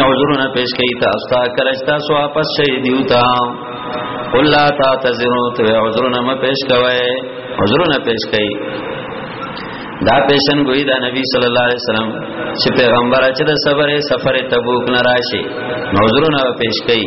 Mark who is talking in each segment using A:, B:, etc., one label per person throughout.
A: عذرونه پیش کوي تاسو ته کله چې تاسو واپس شئ دیوتا قل لا تعتذروا ته عذرونه م پیش کوي عذرونه پیش کوي دا پیشن ګوی دا نبی صلی الله علیه وسلم چې پیغمبر چې د صبر سفر تبوک نه راشي عذرونه پیش کوي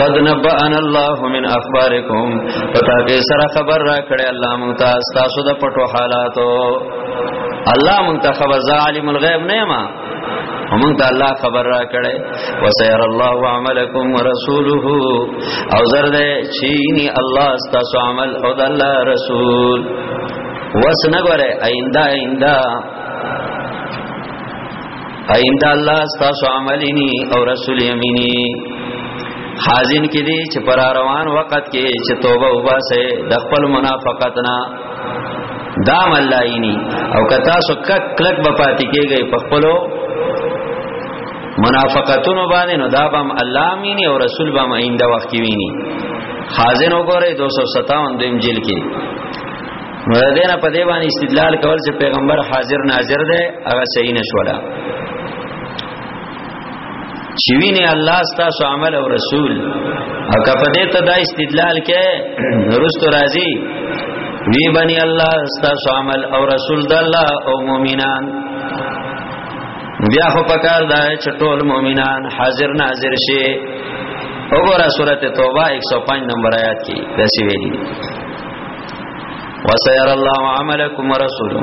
A: قد نبأنا الله من اخبارکم پتا کې سره خبر را کړې الله مونږ ته تاسو د پټو حالاتو الله مونږ ته خبر ز عالم الغیب نه ما ومن ته الله خبر را کړي وسير الله عملكم ورسوله او زرد چيني الله ستاسو عمل او د الله رسول وسنګره آینده آینده ایند الله ستاسو عملینی او رسول یمینی حازن کې دي چې پر روان وخت کې چې توبه وباسه د خپل منافقت نه دا ملاینی او کتا سو کک کلک به پاتې کېږي په خپلو منافقتونو باندې نو دا بم الله مینی او رسول بم آینده وخت کې ویني حازن وګوره 257 دیم جیل کې نو د دینه په دی باندې استدلال کول چې پیغمبر حاضر ناظر دی هغه صحیح نشولا چې ویني الله ستاسو عمل او رسول او کپه دې ته دا استدلال کې نورستو راځي وی بني الله ستاسو عمل او رسول د الله او مؤمنان بیا خو پکار دا چې ټول مؤمنان حاضر ناظر شي وګوره سورته توبه 105 نمبر آیات کې داسې ویلي وسير الله عملكم ورسوله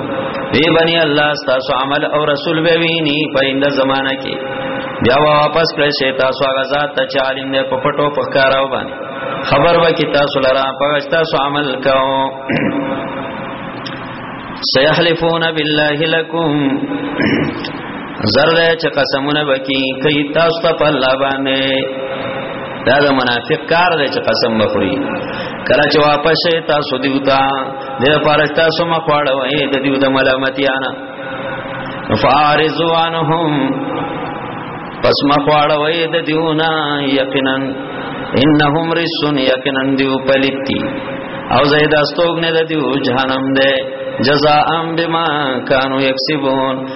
A: ای بنی الله تاسو عمل او رسول به ویني په انده زمانہ کې بیا واپس کړئ شي تاسو هغه ذات ته چې عالم نه په پټو په کاراو باندې خبر و کې تاسو لرا په تاسو عمل کاو سيحلفون بالله لكم زر ده چې قسمونه بکی کوي تاسو ته په الله باندې دا د منافق کار دی چې قسم بخوري کله چې واپس شي تاسو دیوتا د لپاره تاسو ما خواړه وې د دیو د ملامتیانا فارزو عنهم پس ما خواړه وې د دیونا یقینا انهم رسون یقینا دیو پلیتی او زید استوګ نه د دیو جهنم ده جزاء بما كانوا يكسبون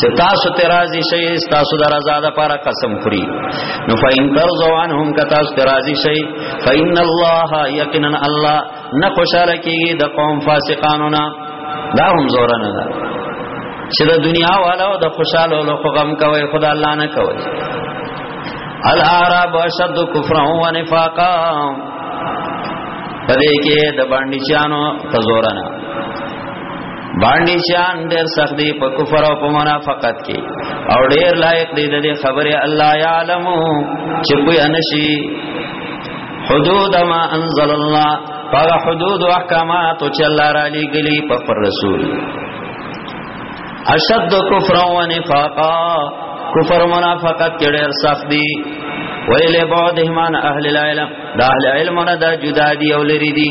A: چې تاسو ته راضي شئ تاسو د رضا د لپاره قسم خوري نو فین ترضوا عنهم که تاسو ته راضي شئ فین الله یقینا الله نه خوشاله کیږي د قوم فاسقانو نه دا هم زور نه ده چې د دنیا والو د خوشاله له غم کوي خدا الله نه کوي الاعراب اشد کفرا و نفاقا پدې کې د باندې چانو تزورنا باندې شان ډېر سخت دی په کفر او په منافقت کې او ډېر لایق دی د خبره الله یعلم چې په انشي حدود ما انزل الله هغه حدود او احکامات چې الله را لېګلي په پر رسول اشد کفر او نفاقا کفر منافقت کې ډېر سخت دی ویل بعدهما اهل العلم دا اهل علم نه دا جدا دي او لري دي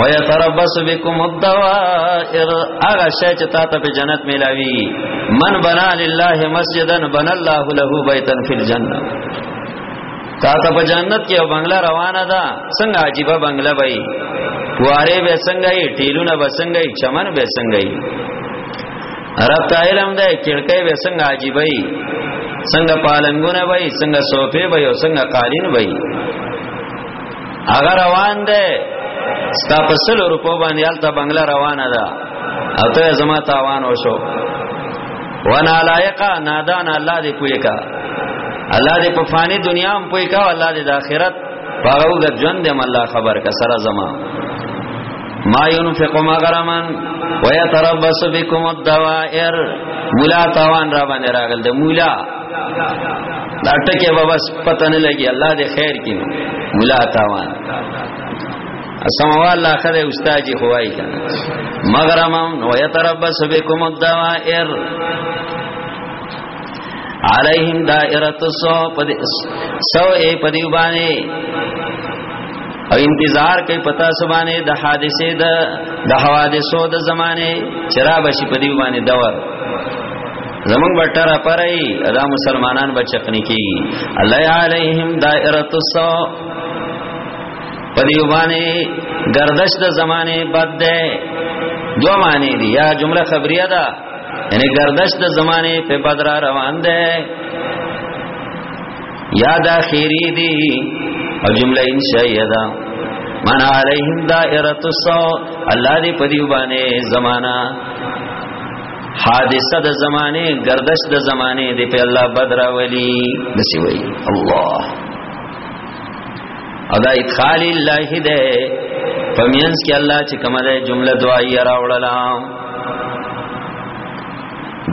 A: ويتربص بكم الدوائر اغه شی چې تا ته په جنت ملاوي من بنا لله مسجدا بنا الله له بيتا في الجنه تا ته په جنت کې یو بنگله روانه ده څنګه عجیب بنگله وای واره به څنګه یې ټیلونه به څنګه یې چمن به څنګه یې رب تعالی هم ده کړکې به څنګه عجیب وای څنګه پالنګونه وای څنګه صوفه وای او څنګه قالین وای هغه روان دی ستا په سل روپو باندې الته بنگلا روانه ده او ته زما تاوان وشو وانا لایقا نادان الله دې پوي کا الله دې په فانی دنیا هم پوي کا الله دې د آخرت پاغو د ژوند دې الله خبر کا سره زما ما ينفق مغرما ويتربص بكم الدوائر مولا تاوان را باندې راغل د مولا دا ټکه به بس پته نه لګي الله دې خیر کړي مولا تاوان اسموال اخر استاد جی خوای کنه مغرم نو یتربص بكم الدوائر علیہم دائرۃ السو پد سو اے پدی باندې او انتظار کوي پتا سبانه د حادثه د د حوادثو د زمانه چرابشي پدی باندې دور زمون بټر پرای دا مسلمانان بچقنی کی الله علیهم دائره السو پدیو باندې گردش د زمانه بد ده دو معنی دی یا جمله خبریه ده یعنی گردش د زمانه په بدر روان ده یا دا خیری دی او جمله انشائیه ده من علیهم دائره السو الله دې پدیو باندې زمانہ حادثه د زمانه گردش د زمانه دی په الله بدر ولی دسی وی الله ادا ادخال الله ده پمینس کې الله چې کومه ده جمله دعایه راوړلا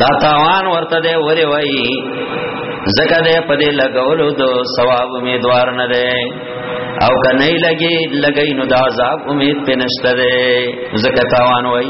A: دا تاوان ورته ده وری وای زکه ده په دې لګولو دو ثواب امیدوار نه ده او که نه لګي لګي نو دا عذاب امید پنشته ده زکه تاوان وای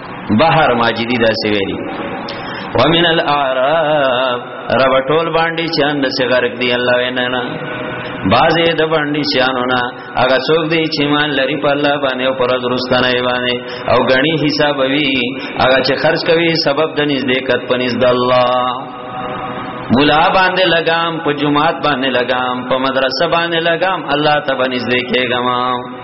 A: بحر ماجدی دا سی ویلی ومن الاعراب رب ټول باندې چان د سغرق دی الله وینا بازه د باندې چانو نا هغه څوک دی چې مان لري په الله باندې او پر درستانه باندې او غني حساب وی هغه چې خرج کوي سبب د نږدې کټ پنځ د الله مولا باندې لګام په جمعات باندې لګام په مدرسه باندې لګام الله ته باندې ځکه ګمام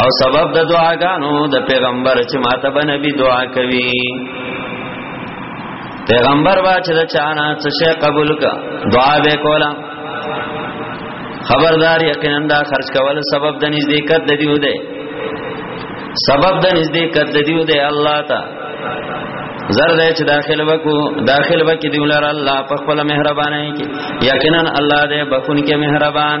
A: او سبب د دعاګانو د پیغمبر چې ماته به نبی دعا کوي پیغمبر با چې د چانا څه شی قبول کا دعا به کولا خبردار یقینا دا خرج کول سبب د نزدېکت د دیو دی سبب د نزدېکت د دیو دی الله تا زر دې چې داخل وکو داخل وکي دی ولر الله په خپل مهرباني کې یقینا الله دې بخون کې مهربان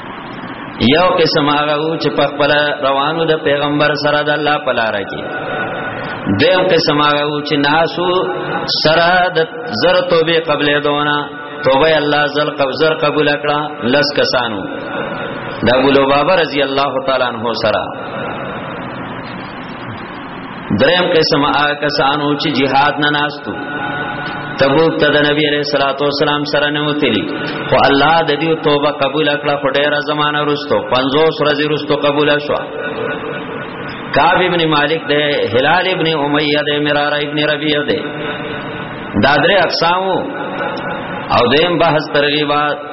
A: یو قسم هغه وو چې په خپل روانو د پیغمبر سره د الله په لار کې دیم قسم هغه وو چې ناسو سره د زر توبه قبلې دونه توبه الله زل قبزر قبول کړه لس کسانو دا ګلو بابا رضی الله تعالی عنہ سره دریم قسم هغه کسانو چې jihad نه ناستو تبوک ته د نبی عليه الصلاه والسلام سره نه وتلی خو الله د دې توبه قبول کړه په ډیره زمانہ وروسته 50 ورځې وروسته قبول شو کعب ابن مالک ده هلال ابن امیہ ده مرار ابن ربیعہ ده دا درې اقسام او دیم بحث ترغیبات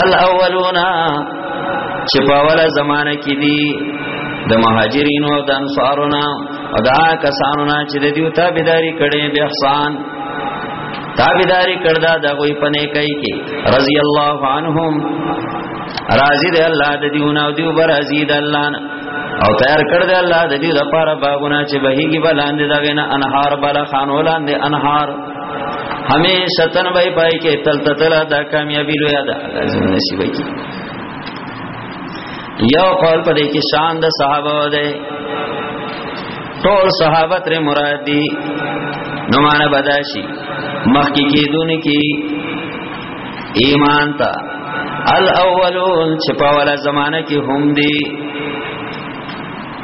A: الاولون چې په اوله زمانہ کې دي د مهاجرین او د انصارنا او دا کسانو نه چې د دیو تابعداري کړي به احسان تابعداري کړدا د غوي پنه کوي کې رضی الله عنهم راضی دی الله د دیونه او دیو بر راضی د الله نه او تیار کړ دی الله د دې لپاره باغونه چې بهيږي بلاندې دا غنه انهار بلا خانولان دي انهار همې ستن به پای کې تل تل دا کامیابی لوی ده لازم نصیب کی یو قول په دې کې شان د صحابه ده ټول صحابه تر مراد دي نو معنا بداشي مخکې کېدون کې ایمان تا الاولون چې په ولا زمانہ کې هم دي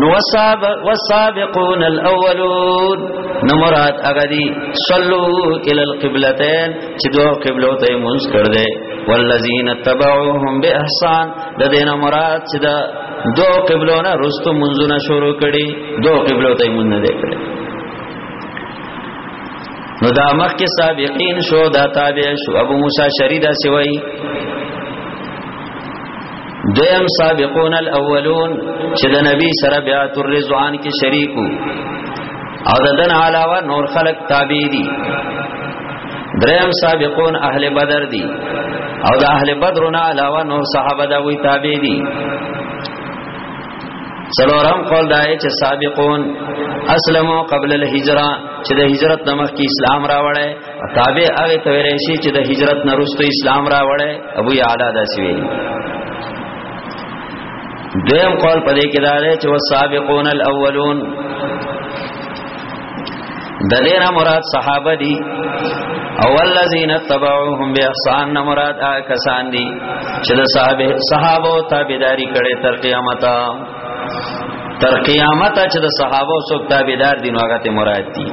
A: نو والسابقون الاولون نو مراد هغه دي صلو الى القبلتين چې دوه قبلو ته مونږ کړ دې والذین تبعوهم باحسان د دینه مراد چې دا دو قبلو نه رستو منځونه شروع کړي دو قبلو ته مونږ نه کړي نو دا مخ کې سابقین شو دا تابع شو ابو موسی شریدا سوی دویم سابقون الاولون چې د نبی سره بیا تر رضوان کې شریکو او د دن علاوه نور خلق تابع دي دریم سابقون اهل بدر دي او د اهل بدر نه علاوه نور صحابه دا وی تابع دي سلورم قول دا چې سابقون اسلمو قبل الهجره چې د هجرت نمخ کې اسلام راوړی تابع هغه ته ویل شي چې د هجرت نه وروسته اسلام راوړی ابو یعلا داسې ویل دویم قول پدې کې دا دی چې والسابقون الاولون د دې نه مراد صحابه دي او الذين تبعوهم باحسان نه مراد هغه کسان دي چې د صحابه صحابه تابعداري کړي تر قیامت تر قیامت چې د صحابه سو تابعدار دي نو هغه ته مراد دي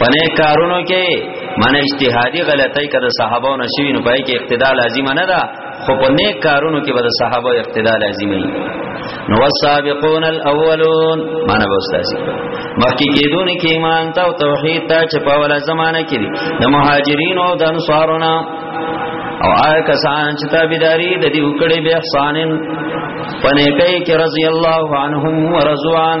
A: پنه کارونو کې من اجتهادي غلطۍ کړه صحابه او نشوي نو پای کې اقتدا لازم نه ده خو په نیک کارونو کې به د صحابه اقتدا لازمي نو والسابقون الاولون معنا به استاد مخکې کېدون کې ایمان ته او توحید ته چې په ولا زمانہ کې دي د مهاجرین او د انصارونو او آیا کسان چې تابعداري د دې وکړې به احسانن پنه کوي کې رضی الله عنهم ورضوان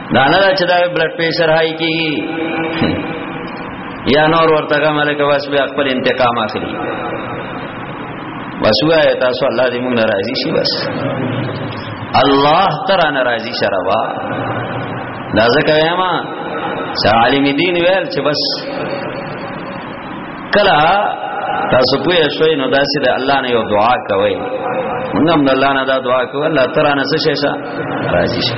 A: دا نه چې دا بلډ پریشر های کیږي یا نور ورته ملک واس بیا خپل انتقام اخلي بس وای تاسو الله دې موږ ناراضي شي بس الله ترا ناراضي شروا دا ځکه ما عالم دین ویل چې بس کلا تاسو پوه شوي نو داسې د الله نه یو دعا کوي موږ هم د الله نه دا دعا کوو الله ترا نه څه شي راضي شي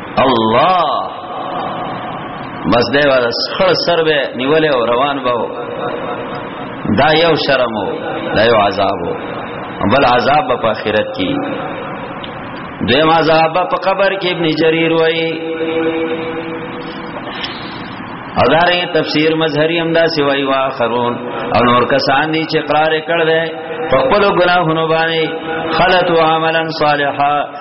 A: الله بس دی ور سخړ سر به نیولې او روان به دا یو شرم وو دا یو عذاب وو بل عذاب په آخرت کې دیم عذاب په قبر کې ابن جریر وایي او دارې تفسیر مظهری هم دا سوای وا خرون او نور کسان دي چې اقرار کړل په خپل ګناهونو باندې خلط عملا صالحا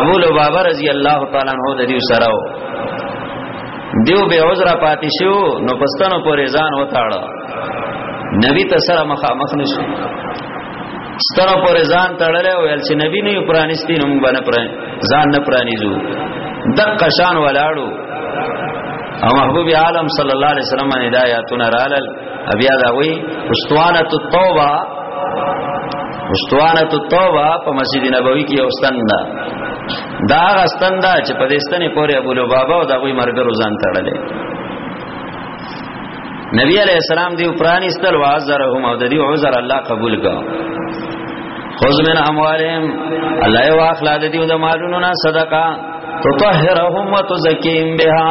A: ابو لبابه رضی الله تعالی عنہ د دې سره دیو به عذر پاتې شو نو پستانو پورې ځان وتاړه نبی ته سره مخامخ نشو ستانو پورې ځان تړلې او ول چې نبی نه پرانیستی نو موږ باندې پران ځان نه پرانیزو دک شان ولاړو او محبوب عالم صلی الله علیه وسلم باندې دا آیاتونه رالل بیا دا وی استوانه التوبه استوانه التوبه په مسجد نبوي کې اوستان ده دا غستان ده چې په دې ستنې پورې ابو لبابا او دا وی مرګ روزان تړلې نبی علیہ السلام دی پرانی استل وازرهم او د دې عذر الله قبول کا خذ من اموالهم الله یو اخلا د دې د مالونو نه صدقه تطهرهم وتزکیهم بها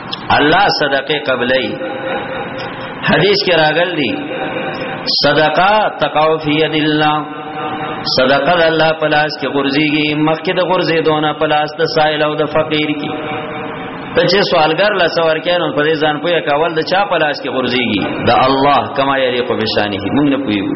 A: الله صدقه قبلای حدیث کې راغل دي صدقه تقاو فی ید الله صدقه د الله پلاس کې غورځيږي مخکې د غورځې دونه پلاس د سائل او د فقیر کې ته چې سوالګر لا سوار کینو په دې ځان پوهه کول د چا پلاس کې غورځيږي د الله کما یریق بشانه موږ نه پوهیږو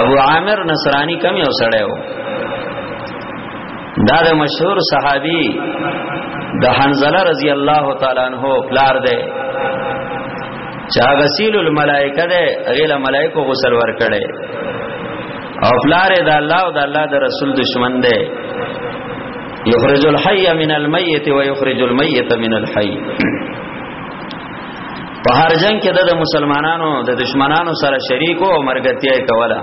A: ابو عامر نصرانی کم یو سړی و دا د مشهور صحابي د حنزله رضی الله تعالی عنہ پلار دی چا غسیل الملائکه ده غیله ملائکه غسل ور کړي او پلار د الله او د الله د رسول دشمن ده یخرج الحی من المیت و یخرج المیت من الحی په هر جنگ کې د مسلمانانو د دشمنانو سره شریک او مرګتیا کوله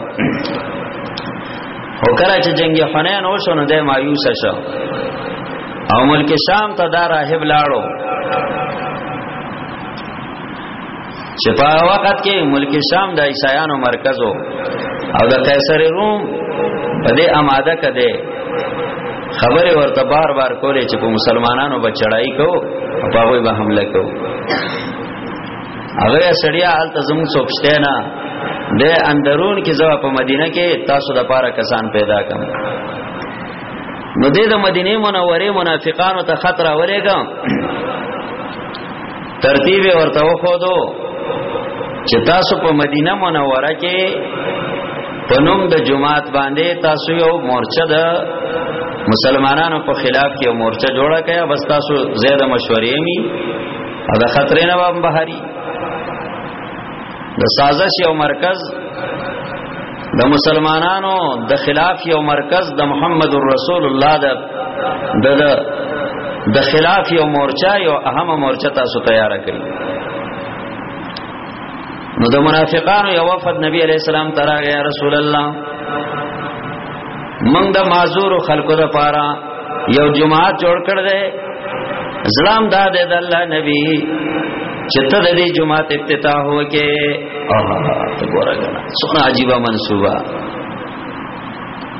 A: او کله چې جنگ حنین وشو نو د مایوس شو او ملک شام ته دا راهب لاړو چې په وخت کې ملک شام د عیسایانو مرکز او د قیصر روم په دې آماده کده خبره ورته بار بار کولې چې په مسلمانانو به چړای کو په هغه به حمله کو هغه سړیا حال ته زموږ څوکشته نه د اندرون کې زوا په مدینه کې تاسو د پاره کسان پیدا کم نو د مدینه منوره منافقانو ته خطر اورېګم ترتیب ورته وخو دو چې تاسو په مدینه منوره کې پنوم د جماعت باندې تاسو یو مورچه د مسلمانانو په خلاف کې یو مورچه جوړه کړئ بس تاسو زیاده مشورې می او د خطرې نه وام بهاري د سازش یو مرکز د مسلمانانو د خلاف یو مرکز د محمد رسول الله د د د خلاف یو مورچه یو اهم مورچه تاسو تیار کړئ نو د منافقانو یو وفد نبی علیہ السلام تراغه یا رسول الله موږ د معذور خلکو د پاره یو جماعت جوړ کړ دې اسلام دا دې د الله نبی چې ته د دې جماعت افتتاح وکې او ته ګورګنا سونه عجیب منصوبه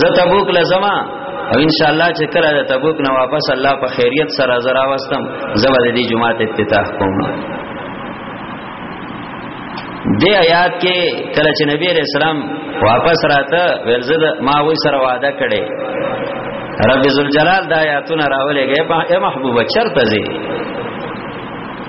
A: زه تبوک لزما او ان شاء الله چې کله د تبوک نه واپس الله په خیریت سره زرا واستم زما د دې جمعه ته افتتاح کوم دې آیات کې کله چې نبی عليه السلام واپس راته ورزد ما وې سره وعده کړې رب ذل جلال دا آیاتونه راولې غې په محبوب چرته زی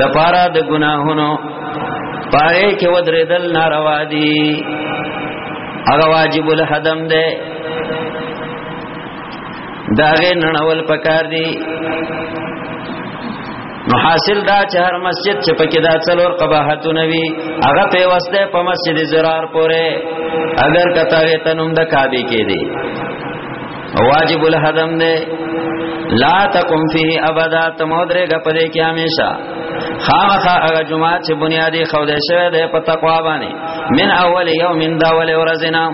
A: د پارا د ګناهونو پاره کې ودرېدل ناروا دي هغه واجب الحدم ده داغه ننول پکار دي نو حاصل دا چې هر مسجد چې پکې دا څلور قباحتونه وي هغه په واسطه په مسجد زرار پورې اگر کته ته نوم د کعبه کې دي واجب الحدم نه لا تقم فيه ابدا تمودره غپدې کې همیشه خامخا هغه جمعه چې بنیادی خوده شوی ده په تقوا باندې من اول یوم من دا اول ورځنا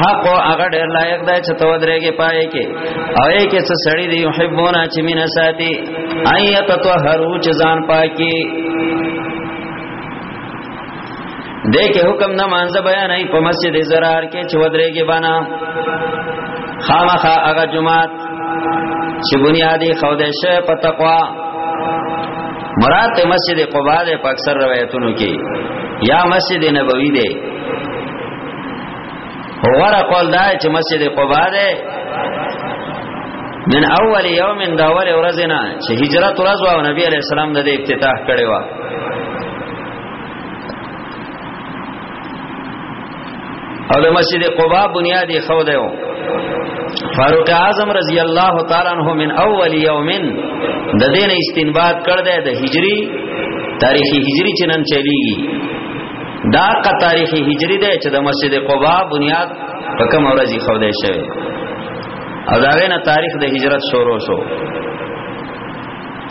A: حق هغه ډیر لایق دی چې تو درېږي پای کې او یې کې څه سړی دی يحبونا چې مين ساتي ايت تو هرو چې ځان پاکي دې کې حکم نه مانځه بیان ای په مسجد زرار کې چې ودرېږي بنا خامخا هغه جمعات چې بنیادی خوده شه په تقوا مراد مسجد قباء ده په اکثر روایتونو کې یا مسجد نبوي ده غره قول دا چې مسجد قباء ده من اول یوم دا اول ورځ نه چې هجرت ورځ او نبی علی السلام د افتتاح کړي و او د مسجد قباء بنیاد یې خو دیو فاروق اعظم رضی الله تعالی عنہ من اول یوم د دین استنباط کړ دی د هجری تاریخ هجری چې نن چلیږي دا کا تاریخ هجری دی چې د مسجد قباء بنیاد په کوم ورځ یې خو دی شوی او دا غینه تاریخ د هجرت شروع شو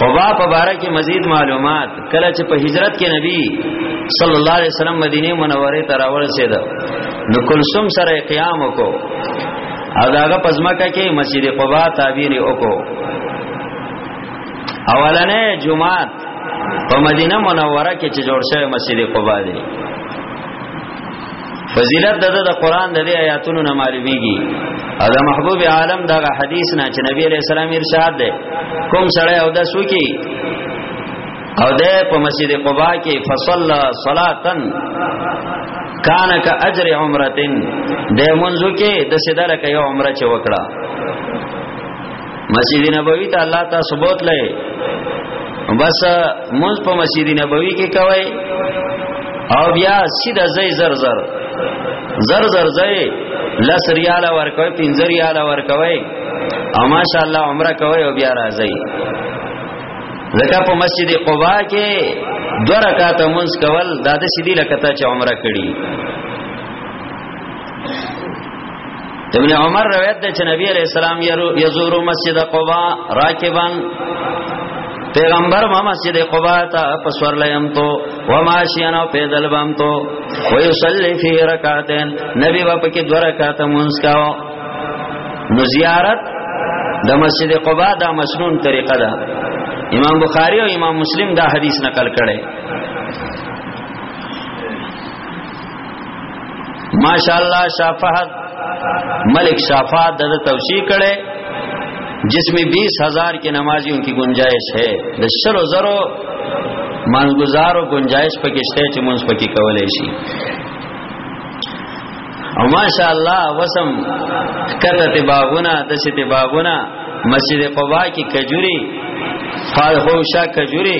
A: قبا په باره کې مزید معلومات کله چې په هجرت کې نبی صلی الله علیه وسلم مدینه منوره ته راورسید نو کلثوم سره قیام وکاو او داغه پزماکه کې مسجد قبا تعبیر وکاو اولنې جمعات په مدینه منوره کې چې جوړ شوی مسجد قبا دی فضیلت د د قران د دې آیاتونو نه معلومیږي او د محبوب عالم دا حدیث نه چې نبی علیہ السلام ارشاد ده کوم سړی او د سوکی او ده په مسجد قباء کې فصلا صلاتن کان کا اجر عمرتن د منځو کې د سیدره کې عمره چې وکړه مسجد نبوی ته الله ته ثبوت لای بس مونږ په مسجد نبوی کې کوي او بیا سیده زې زر زر زر زر زې لس ریال ور کوي پنځه ریال ور کوي او ماشاءالله عمره کوي او بیا راځي زکه په مسجد قباء کې دو رکعات مونږ کول داده سیدی لکته چې عمره کړي ابن عمر روایت ده چې نبی علیہ السلام یزور مسجد قباء راکبا پیغمبر ما مسجد قباء ته پسور لیم تو و ماشیان او پیدل بام تو و یصلی فی رکعتین نبی با پکې دو رکعات مونږ کاو نو زیارت د مسجد قباء دا مسنون طریقه ده امام بخاری او امام مسلم دا حدیث نقل کړي ماشاءالله شافهد ملک شافا د توسیع کړي جس میں بیس ہزار کے نمازیوں کی گنجائش ہے د شلو زرو منگزار و گنجائش پکې شته چې مونږ پکې کولای شي او ماشاء الله وسم کته ته باغونه د څه ته باغونه مسجد قباء کې کجوري فارغو شا کجوري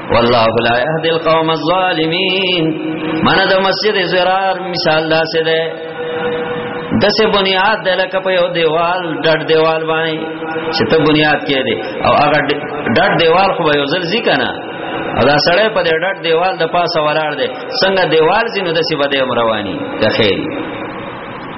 A: والله لا يهدي القوم الظالمين من د مسجد زرار مثال دا سه ده د سه بنیاد د لکه په یو دیوال ډډ دیوال باندې چې ته بنیاد کې دی او هغه ډډ دیوال خو به یو ځل ځی کنه او دا سړی په دې ډډ دیوال د پاسه ولاړ دی څنګه دیوال زینو د سه بده رواني د خیر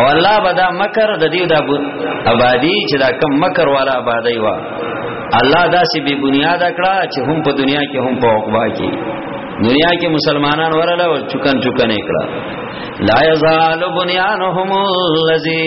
A: او الله بدا مکر د دې د آبادی چې دا کم مکر والا آبادی وا الله دا سی بی بنیاد کړه چې هم په دنیا کې هم په عقبا کې دنیا کې مسلمانان ورله او چکن چکن کړه لا یزال بنیانهم الذی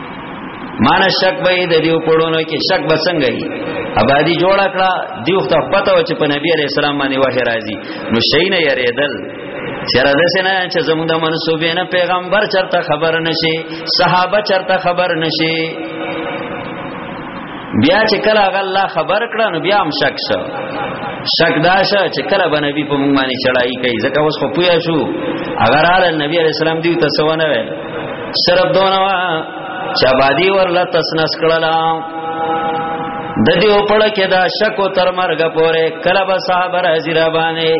A: معنی شک به د دیو پړونو کې شک به څنګه وي آبادی جوړ کړه دیو ته پته و چې په نبی عليه السلام باندې وه راځي نو شینه یریدل چیرې د سینا چې زموږ د منسوبې نه پیغمبر چرته خبر نشي صحابه چرته خبر نشي بیا چې کله هغه الله خبر کړه نو بیا هم شک شو شک دا شو چې کله به نبی په موږ باندې چړای کوي ځکه اوس خو پویا شو اگر ال نبی علی السلام دی تاسو ونه صرف دونه وا چې آبادی ورله تسنس کړل د دې په لړ کې دا شک او تر مرګ پورې کله به صاحب راځي را باندې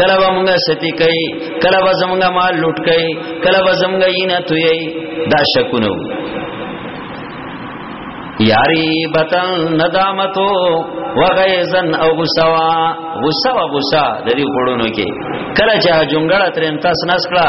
A: کله به موږ ستی کوي کله به زموږ مال لوټ کوي کله به زموږ یې نه توي دا شکونه یاری بتن ندامتو وغیزن او غسوا غسوا غسا د دې پړونو کې کله چې جونګړه ترنتاس نسکړه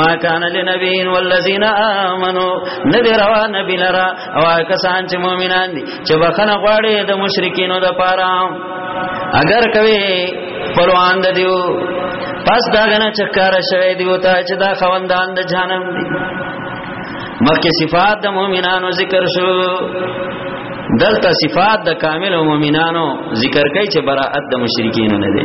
A: ما کان لنبی والذین آمنو ندی روا نبی لرا او کسان چې مؤمنان دي چې بخنه غواړي د مشرکینو د پاره اگر کوي پروان د دیو پس دا غنه چکار شوی دیو ته چې دا خوندان د جهنم دي مکه صفات د مؤمنانو ذکر شو دلته صفات د کامل مؤمنانو ذکر کوي چې براءت د مشرکین نه دي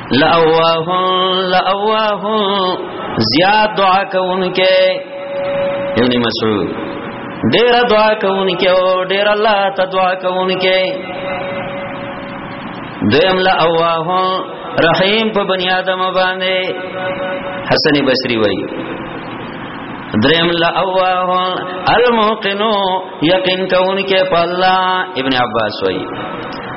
A: لأواه لأواه زیاد دعا کوونکې ابن مسعود ډیر دعا کوونکې او ډیر الله ته دعا کوونکې دویم لأواه رحیم په بنی آدم باندې حسن بصری وایي دریم لأواه الموقنو یقین کوونکې په الله ابن عباس وایي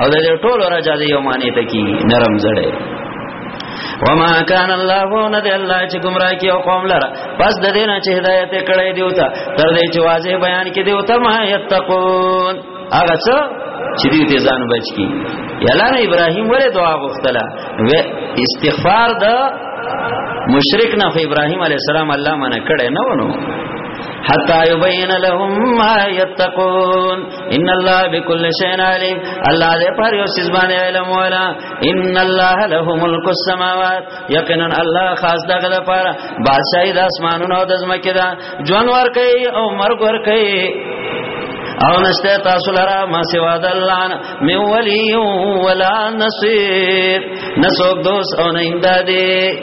A: او د ټول راجا دی یو معنی ته کی نرم زړه وما كان الله ند الله چې گمراه کی او قوم لره پس د دینه چې هدایت کړی دی وتا تر دې چې واضح بیان کې دی وتا ما یتقون هغه څه چې دې ته ځان بچ کی یلانه ابراهیم ولې دعا غوښتله و استغفار د مشرک نه ابراهیم علی السلام الله منه کړي نه ونو حتا یبین لهم ما یتقون ان الله بكل شيء عليم الله دې پر یو سیس باندې علم ولا ان الله له ملک السماوات یقینا الله خاص دغه لپاره بادشاہي د اسمانونو او د زمکه دا جون ور کوي او مرګ ور کوي او نشته تاسو لرا ما سوا د الله من ولي ولا نصير نسوک دوست او نه امدادي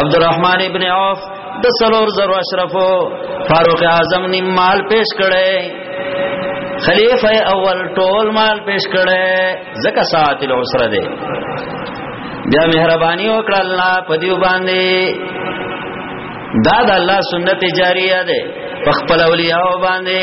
A: عبدالرحمن ابن عوف د سلور زر اشرفو فاروق اعظم نیم مال پیش کړي خلیفہ اول ټول مال پیش کړي زکه ساعت العسره ده بیا مهرباني وکړه الله په دیو باندې دا د الله سنت جاریه ده په خپل اولیاء باندې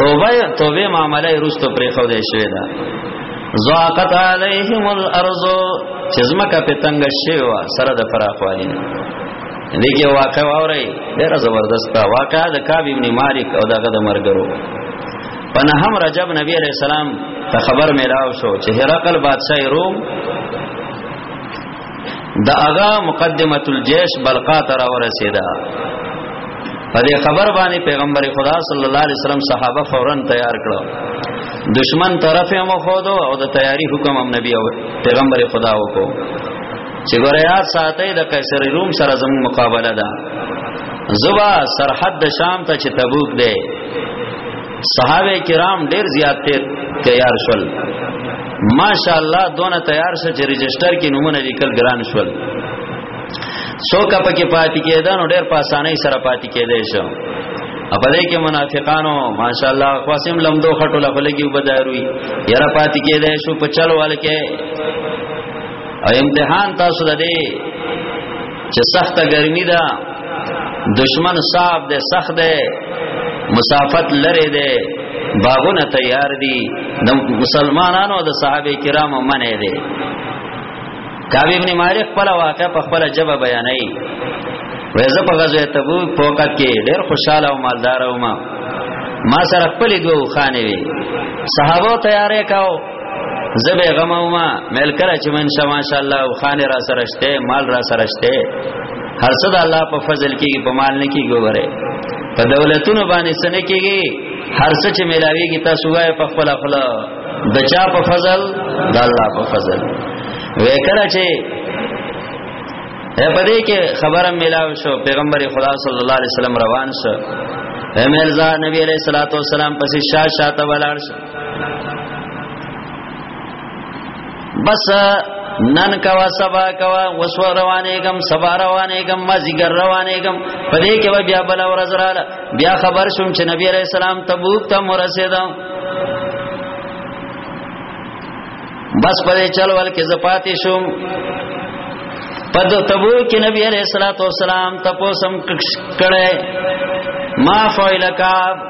A: توبه توبه معاملې روستو پرې خو دې شوې ده زاقت علیهم الارض چې زمکه په تنگ شوی و سره د فراخوالی نه دې کې واقع ووري ډېر زبردست واقع د کعب ابن مالک او دغه د مرګرو پنه هم رجب نبی علیہ السلام ته خبر میلاو شو چې هرقل بادشاہ روم د اغا مقدمه الجيش بلقا تر ورسیدا په دې خبر باندې پیغمبر خدا صلی الله علیه وسلم صحابه فورا تیار کړو دشمن طرف هم خو دو او د تیاری حکم هم نبی او پیغمبر خدا وکړو چې ګوره یاد ساتي د قیصر روم سره زمو مقابله ده زبا سرحد د شام ته چې تبوک دی صحابه کرام ډیر زیات تیار شول ماشاءالله دونه تیار شه چې رجستر کې نمونه لیکل ګران شول څوک پکې پاتې کېدل نو ډېر په اسانۍ سره پاتې کېدای شو په دې کې منافقانو ماشاءالله قاسم لمدو خټو لفلګي وبداروي یاره پاتې کېدای شو په چلوال کې او امتحان تاسو ده چې سخته ګرمي ده دشمن صاحب ده سخت ده مسافت لره ده باغونه تیار دي د مسلمانانو د صحابه کرامو منه دي کعب ابن مالک پر واقع په خپل جواب بیانای وېزه په غزوه تبوک په وخت کې ډېر خوشاله او مالدار او ما ما سره خپل دوه خانه وي صحابه تیارې کاو زبه غم او ما مل کړه چې من شما شاء الله او خان را سره شته مال را سره شته هر څه د الله په فضل کې په مال نه کې ګوره په دولتونو باندې سن کېږي هر څه چې ملاويږي تاسو وای په خپل خپل د چا په فضل د الله په فضل وکړه چې په دې کې خبره ملاو شو پیغمبر خدا صلی الله علیه وسلم روان شو امیرزا نبی علیہ الصلوۃ والسلام پسې شاه شاته ولاړ شو بس نن کوا سبا کوا وسو روانه کم سبا روانه کم مازیګر روانه کم په دې کې بیا بل ورځ رااله بیا خبر شوم چې نبی عليه السلام تبوک ته مرسیدا بس په دې چل ول کې زپاتې شوم په دې تبوک کې نبی عليه السلام تپوسم کړه ما فعل کعب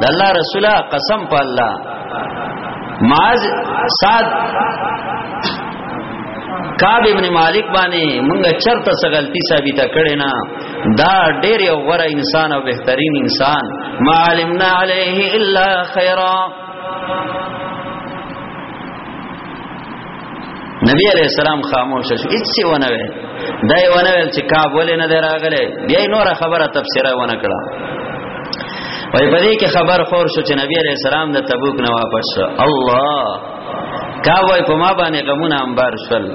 A: د الله رسول قسم په الله معاذ صاد کعب ابن مالک باندې مونږ چرته څه غلطي ثابته کړې نه دا ډېر یو غوره انسان او بهترین انسان ما علمنا عليه الا خيرا نبی علیہ السلام خاموش شو هیڅ څه ونه وی دا یې ونه ویل چې کعب ولې نه دراغله بیا نور خبره تفسیره ونه کړه وای په دې کې خبر خور شو چې نبی علیہ السلام د تبوک نه واپس شو الله کا وای په ما باندې غمونه انبار شول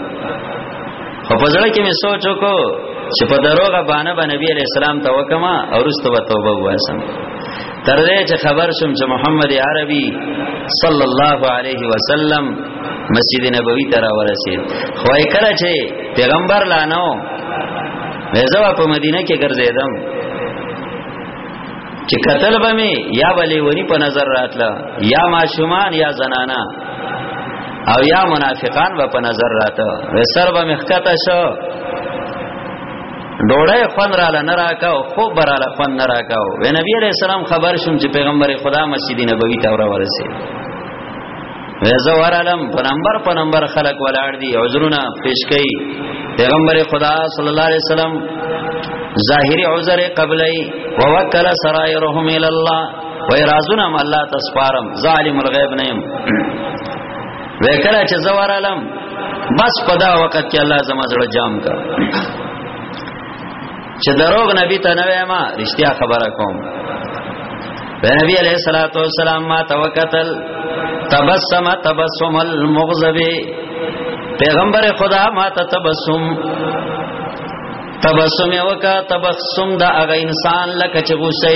A: خو په ځړه کې مې سوچ وکړ چې په دروغه باندې باندې نبی علیہ السلام ته وکما او رسته توبه واسم تر دې چې خبر شوم چې محمد عربي صلی الله علیه وسلم مسجد نبوي ته راورسید خو یې کله چې پیغمبر لا نه و زه په مدینه کې ګرځیدم چې قتل به می یا بلې ونی په نظر راتله یا ماشومان یا زنانا او یا منافقان به په نظر راته وسر به مخکته شو ډوړې خوان را لنه راکاو خو براله خوان نه راکاو و نبی عليه السلام خبر شوم چې پیغمبر خدا مسجد نبوي ته ورسېد زه ورالم په نمبر په نمبر خلق ولاړ دي عذرونه پیش کړي پیغمبر خدا صلی الله علیه وسلم ظاهری عذر قبلی ووکل سرایرهم الی الله و رازونم الله تسپارم ظالم الغیب نیم وکړه چې زه ورالم بس په دا وخت کې الله زما زړه جام کړ چې دروغ نبی ته نه وایم رښتیا خبره کوم نبی علیہ الصلوۃ والسلام ما توکتل تبسم تبسم المغضب پیغمبر خدا ما ته تبسم تبسم یو کا تبسم دا هغه انسان لکه چې غوسه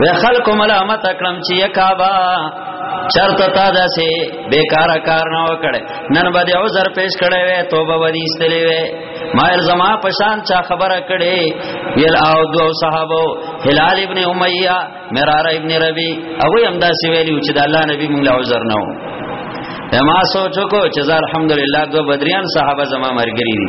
A: و خلق ملامت کړم چې یکابا چرته تا داسې بیکاره کار نه وکړي نن به د عذر پیش کړي وې توبه ودی استلې وې ما زما پشان چا خبره کړي ویل او دو صحابه هلال ابن امیہ مرار ابن ربی او هم داسې ویلو چې د الله نبی موږ له عذر نه و ما سوچو کو چې الحمدلله دو بدریان صحابه زما مرګري دي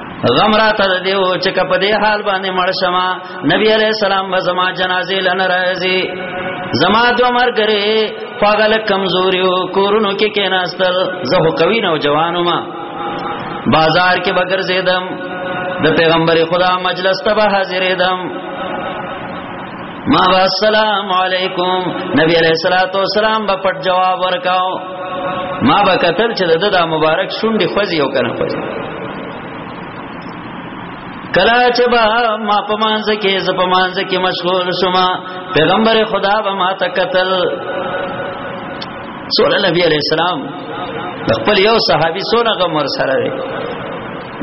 A: غم را ته دیو چې کپ دې حال باندې مړ شما نبی علی السلام به زما جنازې لنه راځي زما دو مرګره پاگل کمزوریو کورونو کې کېناستل زه کوي نو جوانو ما بازار کې بغیر زیدم د پیغمبر خدا مجلس ته به حاضرې دم ما با السلام علیکم نبی علیہ الصلوۃ والسلام با پټ جواب ورکاو ما با قتل چې د دا مبارک شونډې خوځي او کنه خوځي کلا چې با ما پمانځ کې ز پمانځ کې مشغول شوما پیغمبر خدا به ما ته قتل سول نبی علیہ السلام خپل یو صحابي سونه غمر سره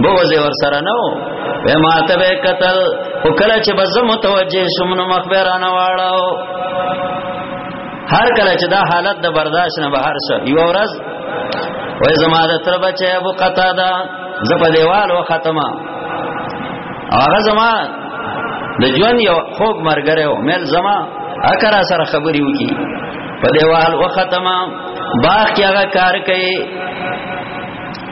A: بوز ور سره نو به ما ته به قتل او کله چې بز متوجه شوم نو مخبرانه واړو هر کله چې دا حالت د برداشت نه بهر شو یو ورځ وای زما د تر بچي ابو قتاده ز په دیوال او ختمه هغه زما د ژوند یو خوږ مرګره او مل زما اکرا سره خبري وکي په دیوال او ختمه باغ کې هغه کار کوي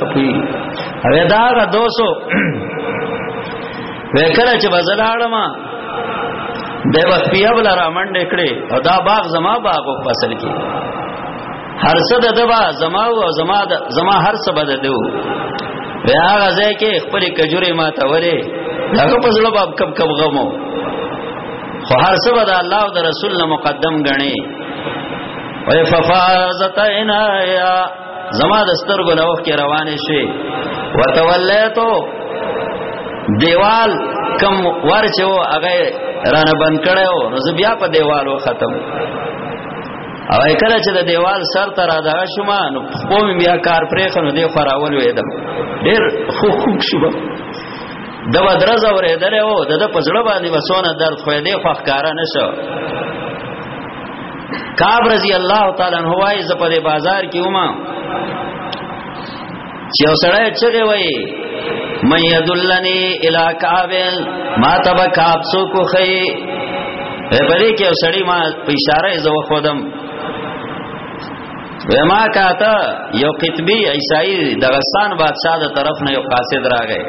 A: سپی او دا غ دوسو وکړه چې بازلاړم د وخت بیا بل را منډې کړې او دا باغ زما باغ په فصل کې هر څه د دبا زما او زما د زما هر څه بد دیو بیا غزه کې خپل کجوري ما ته ورې هغه په زړه باب کب کب غمو خو هر څه بد الله او د رسول نه مقدم غني وففازت عینایا زما د سترګو نه وخت روانې شي وتولیتو دیوال کم ورچو هغه رانه بند کړو نو زه بیا په دیوالو ختم او کله چې د دیوال سر ته را دغه شوم نو خو بیا کار پرې خنو دی خو راول وېدم ډېر خو خو شوم د بدرز اورېدل او د په زړه باندې وسونه درد خو دې خو ښکارا نشو کعب رضی الله تعالی عنہ وای ز په بازار کې ومه چې اوسړی چغه وای من یدلنی الی کعب ما تب کعب سو کو خی په دې کې اوسړی ما په اشاره زو خودم وما کاته یو قطبی عیسائی دغستان بادشاہ د طرف نه یو قاصد راغی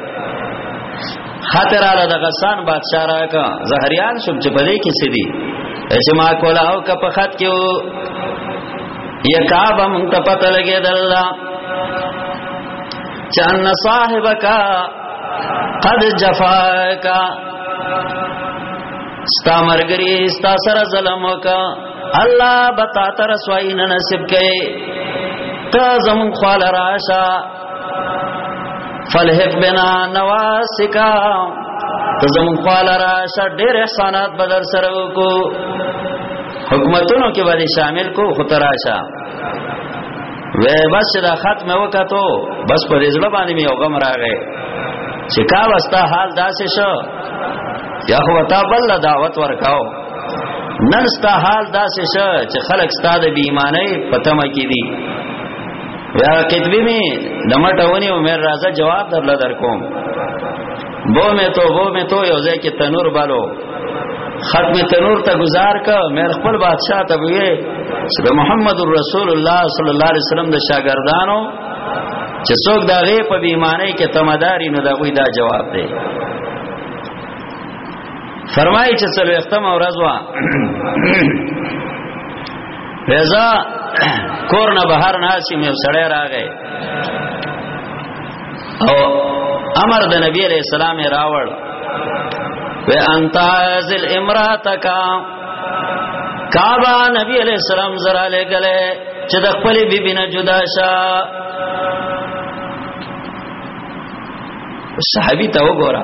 A: خاطر اعلی د غسان بادشاہ راکا زهریان شوم چې په دې کې سدي چې ما کولا او کا په خط کې یا کعبه مونږ ته پته لګې دلا چې ان صاحبک قد جفاک ستا مرګري ستا سره ظلم وکا الله بتا تر سوای نه نصیب کړي ته زمون خال راشه فلحق بنا نواسکا ته زمون خپل را سر ډېر احسانات بدر سره وکړو حکومتونو کې باندې شامل کو خطراشه وې بس دا ختم وکاتو بس په دې ځړه باندې مې یو غم راغې چې کا واستا حال داسې شو یا خو تا بل دعوت ورکاو نن ستا حال داسې شو چې خلک ستاده بې ایمانه پتمه کې دي یا کتبی می دمټونی او مې راځه جواب درل در کوم بو می تو بو می تو یو ځای کې تنور بالو ختم تنور ته گزار کا مې خپل بادشاہ ته وی چې محمد رسول الله صلی الله علیه وسلم د شاګردانو چې څوک دا غي په بیمانه کې تمداري نو دا غوي دا جواب دی فرمایي چې څلوختم ورځ وا رضا کور نه بهر ناسی مې سړی راغی او امر د نبی علیہ السلام راوړ و انت ازل امراتک کعبه نبی علیہ السلام زرا لګلې چې د خپل بیبی نه جدا شه صحابي ته وګوره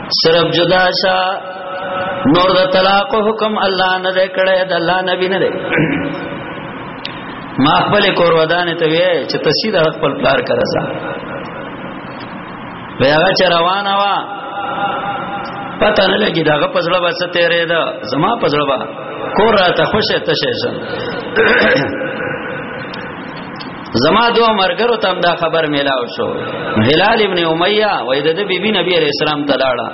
A: صرف جدا شا نور د طلاق حکم الله نه دی کړی د الله نبی نه دی ما خپل کور ودان ته وی چې تسید خپل پلار کرزا بیا چې روانه وا پته نه لګی داغه پزړه به څه تیرې ده زما پزړه به کور راته خوشه تشه زم زما دوه مرګرو تم دا خبر میلاو شو هلال ابن امیہ وای د بی بی نبی علیہ السلام تلاړه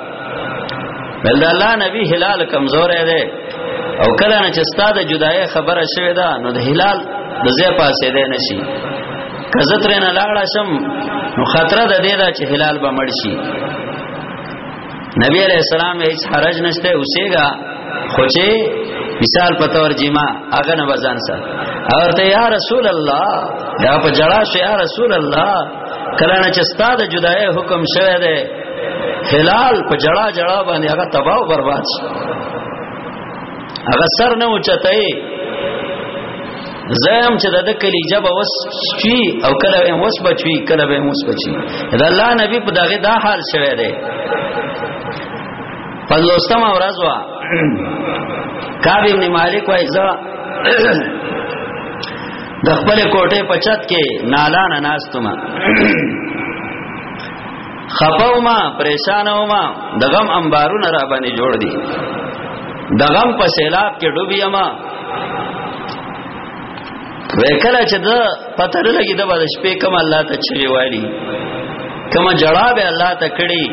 A: بل د الله نبی هلال کمزور دی او کله نه چې ستاده جدای خبره شوه دا نو د هلال د زې پاسې دی نشي کزه ترنه لاړه شم نو خطر ده دی دا چې هلال به مړ شي نبی علیہ السلام هیڅ حرج نشته اوسېګا خو چې مثال په تور جما هغه نه وزن سره اور ته یا رسول الله دا په جړا شو یا رسول الله کله نه چې ستاد جدای حکم شوه دی هلال په جړا جړا باندې هغه تباہ او برباد شي هغه سر نه اوچته زم چې د کلی جبه وس چی او کله هم وس بچوي کله به وس بچي دا الله نبی په دغه دا حال شوه دی په لوستم اورز وا کعب ابن مالک وای زه د خپل کوټه پچت کې نالانه ناستم خپاو ما پریشان او ما دغم انبارونه را باندې جوړ دي دغم په سیلاب کې ډوبیا ما وکړه چې دا پته لګي د باندې شپې کوم الله ته چلی والی کوم جړا به الله ته کړی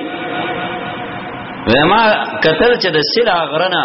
A: وما قتل چې د سیل غرنا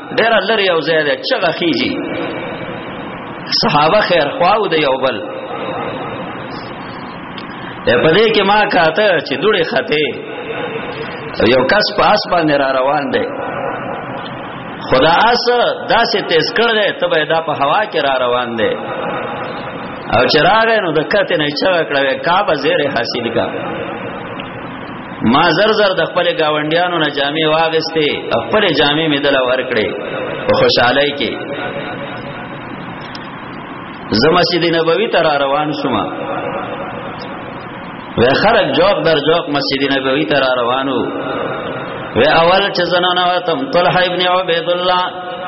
A: ډیر لري او زیاده چغه خيږي صحابه خیر خواو د یو بل په دې کې ما کاته چې دوړې خته یو کس په اس باندې را روان دی خدا اس داسې تیز کړ دی ته به دا په هوا کې را روان دی او چې راغی نو د کته نه چا کړه کعبه زیره حاصل کا ما زر زر د خپل گاونډیانو نه جامې واغستې خپل جامې مې دلا ورکړې په خوشحالۍ کې زه مسجد نبوي ته را روان شوم و خرج جوق در جوق مسجد نبوي ته را روانو و اول چې زنانه وتم طلحه ابن عبید الله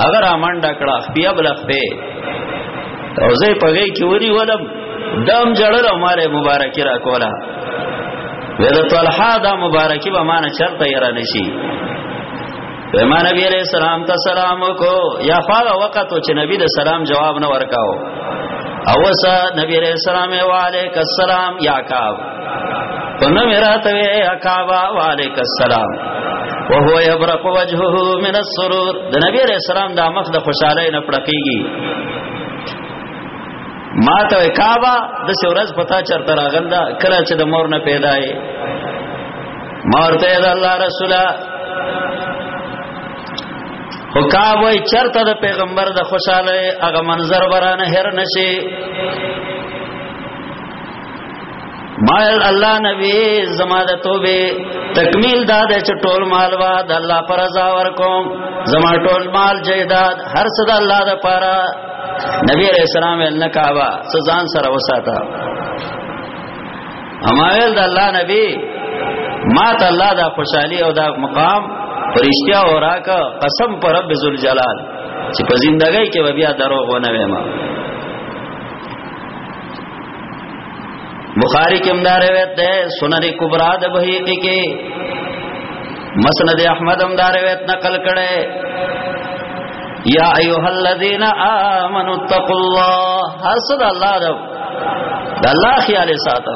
A: اگر امنډه کړه بیا بلخ په او زه په غي کې ونی ولم دم جړل مال مبارک را کولا ودا طلحه دا مبارکی به مان چرته یرا نشي ما نبی علیہ السلام ته سلام کو یا فاغه وخت چې نبی د سلام جواب نه ورکاو اوسا نبی علیہ السلام وعلیک السلام یا کعب پنه میرا ته یا کعب وعلیک السلام وهو يبرق وجهه من السرور د نبی علیہ السلام د مخ د خوشاله نه پړقېږي ما ته کعبه د سورز پتا چرته راغل دا کله چې د مور نه پیدا یې مورته د الله رسوله خو کعبه چرته د پیغمبر د خوشاله هغه منظر برانه هر نشي مال الله نبی زما د توبه تکمیل دا د چټول مال وا د الله پر رضا ورکوم زما ټول مال جیداد هر څه د الله د پاره نبی علیہ السلام ولنا کعبه سزان سره وساته امایل د الله نبی ما ته الله دا خوشحالي او دا مقام پرشتیا اوراک قسم پر رب ذل جلال چې په زندګۍ کې بیا دروغ ونه وېما بخاری کې هم دا روایت ده سنن کبرا د بهیقی کې مسند احمد هم دا روایت نقل کړي یا ایها الذین آمنوا اتقوا الله هر څه د الله د الله خیال ساته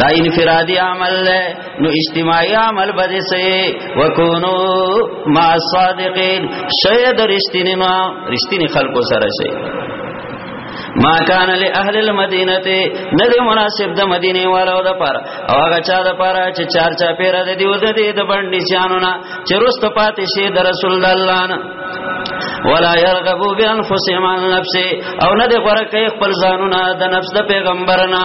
A: دا انفرادی عمل لے نو اجتماعی عمل بدے سے وکونو ما صادقین شید رشتین ما رشتین خلقو سر سے ما کان له اهل المدینه نه دی مناسب د مدینه والو د پر او هغه چا د پر چې چار چا پیر د دیو د دې د باندې چانو نه چې رست پاتې شي د رسول الله نه ولا يرغبوا بانفسهم عن نفسه او نه دی غره کوي خپل ځانونه د نفس د پیغمبرنا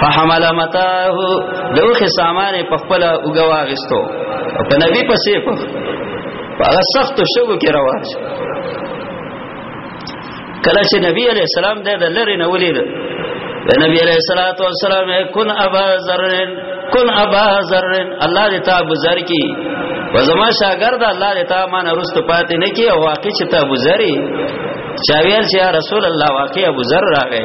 A: فحمل متاه دوخه سامان په خپل وګواغستو په نبی پسې په هغه سخت شګو کې روان شو کله چې نبی علی السلام د لری نه ولید د نبی علی صلوات و سلام کن ابا ذر کن ابا ذر الله دې تا ابو ذر کی و زما شاګرد الله دې تا مان رست پاتې نه کی او واقع چې تا ابو ذری چاویل چې رسول الله واقع ابو ذر راغی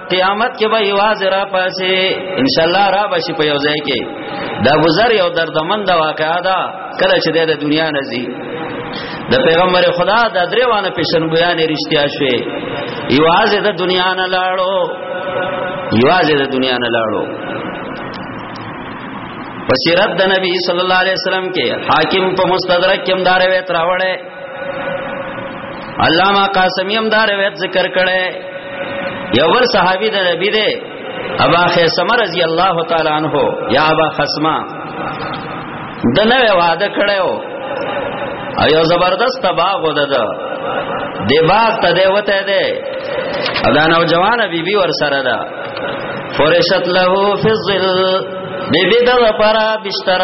A: قیامت کې به یواز را پاسې ان شاء الله را بشي په یو ځای کې دا وزر یو دردمن دا واقعا دا کله چې د دنیا نزي د پیغمبر خدا د دریوانه پیشنګویان رښتیا شوې یواز د دنیا نه لاړو یواز د دنیا نه لاړو پسیرت د نبی صلی الله علیه وسلم کې حاکم په مستدرک کې هم دا روایت راوړی علامہ قاسمی هم دا روایت ذکر کړي یو ور صحابي د نبی دی ابا خیسمه رضی الله تعالی عنہ یا ابا خسمه د نوې وعده کړو او یو زبردست باغ وده ده د باغ ته دی وته دی دا نوجوان بیبي ور سره ده فرشت له فی الظل بیبي د لپاره بستر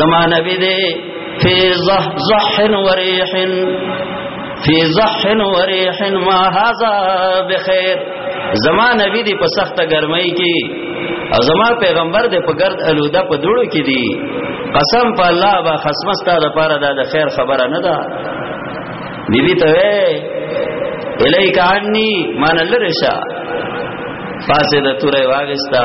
A: زما نبی دې فی زح زحن وریحن فی زحن وریحن ما هذا بخیر زما نبی دی په سخت ګرمۍ کې او زما پیغمبر دی په ګرد الوده په دوړو کې دی قسم په الله با خصمه ستاره لپاره دا د خیر خبره نه ده بیبي ته وې الیک عني مان لرشا فاسده توره واغستا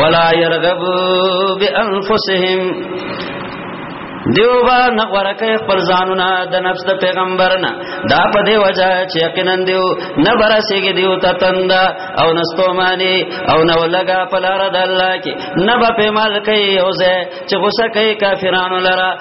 A: ولا يرغب بانفسهم دیو با نغور کوي خپل ځانونه د نفس د پیغمبر نه دا په دی وجه چې یقینا دیو نه برسېږي دیو ته تند او نستومانی او نو لگا په لار د الله کې نه به مال کوي او زه چې غوسه کوي کافرانو لره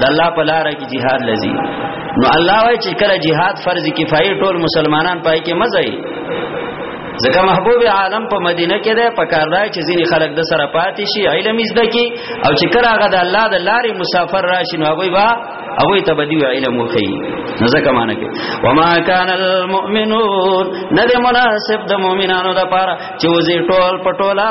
A: د الله په لار کې jihad لذي نو الله وای چې کله jihad فرض کفایه ټول مسلمانان پای کې مزي ځکه محبوب عالم په مدینه کې ده په کار راځي چې ځینې خلک د سره پاتې شي علم زده کی او چې کله هغه د الله د لارې مسافر راشي نو هغه با هغه ته بدی علم وخی نو ځکه معنی کې وما کان المؤمنون نه مناسب د مؤمنانو لپاره چې وزي ټول پټولا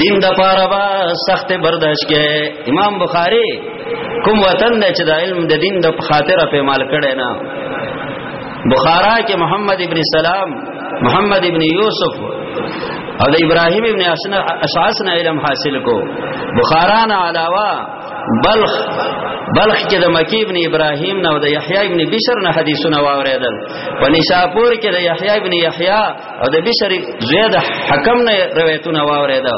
A: دین د پاره با سخت برداشت کې امام بخاری کوم وطن دی چې د علم د دین د خاطر په مال کړي نه بخارا کې محمد ابن سلام محمد ابن یوسف او د ابراهیم ابن اشعث نه علم حاصل کو بخارا نه علاوه بلخ بلخ کې د مکی ابن ابراهیم نه او د یحیی ابن بشر نه حدیثونه واوریدل په نشاپور کې د یحیی ابن یحیی او د بشری زید حکم نه روایتونه واوریدا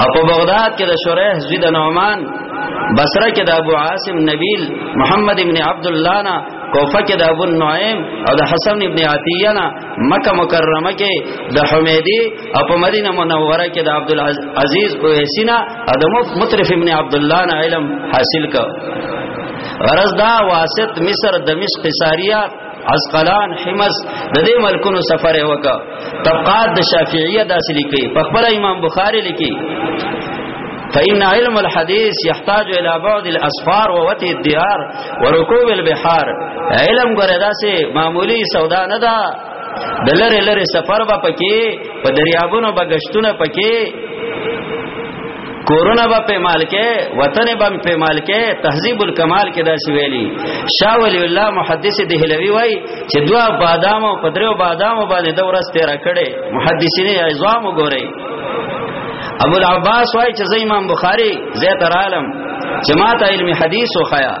A: او په بغداد کې د شریح زید نعمان بصره کې د ابو عاصم نبیل محمد ابن عبد الله نه کوفه کې د ابو نعیم او د حسن ابن عطیه نه مکه مکرمه کې د حمیدی او په مدینه منوره کې د عبد العزیز او حسینا او د مطرف ابن عبد الله نه علم حاصل کړ غرض دا واسط مصر دمشق ساریه عسقلان حمص د دې ملکونو سفر وکا طبقات د شافعیه داسې لیکي په خپل امام بخاری لیکي فإن علم الحديث يحتاج إلى بعض الأسفار ووتي الديار وركوب البحار علم غره داسې معمولی سودا نه ده دلره لره سفر به پکې په دریابونو بغشتونه پکې کورونه به په مال کې وطن به په مال کې تهذیب الکمال کې دا سی ویلي شاه ولی الله محدث دهلوی وای چې دوا بادام او پدریو بادام باندې د ورځ 13 کړي محدثین عظام وګوري ابو العباس وای چې زې امام بخاری زیت عالم جماعت علم حدیث او خیا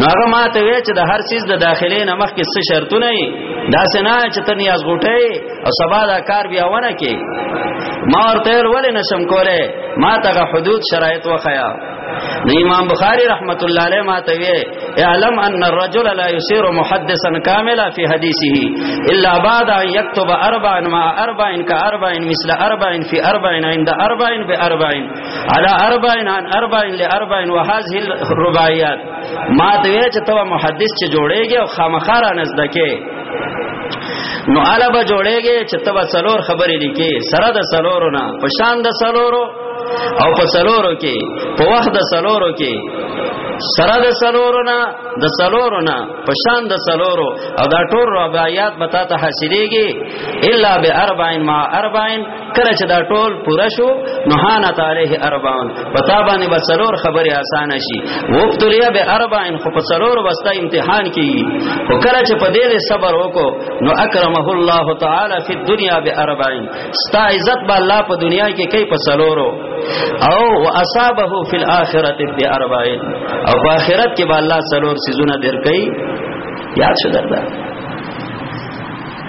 A: نو هغه ما ته وی چې د هر چیز د داخلي نه مخکې څه شرطونه دي دا سنا چې ته نیاز غټي او سبا دا کار بیا ونه کې ما ورته ولې نشم کوله ما ته حدود شرایط وخیا نو امام بخاری رحمت الله علیه ما ته وی اعلم ان الرجل لا يسير محدثا كاملا في حديثه الا بعد ان يكتب اربعا مع اربع كاربع مثل اربع في اربع عند اربع باربع على اربعين عن اربعين لاربعين وهذه الرباعيات ما ته وی چې ته محدث چې جوړېږي او خامخاره نزد کې نو الا به جوړېږي چې ته څلور خبرې لیکي سره د څلورو نه په شان د څلورو او په څلورو کې په وخت د څلورو کې سره د څلورو نه د څلورو نه په شان د څلورو او دا ټول رباعیات به تا ته حاصلېږي الا باربعین مع اربعین کله چې دا ټول پوره شو نو حانت علیه اربعون پتا باندې به څلور خبرې اسانه شي وقتلیا به اربعین خو په څلور وستا امتحان کیږي خو کله چې په دې صبر وکړو نو اکرمه الله تعالی فی الدنیا به اربعین ستا عزت به الله په دنیا کې کوي په څلورو او واصابه فی الاخرته به اربعین او په آخرت کې به الله څلور سيزونه درکې یاد شو درته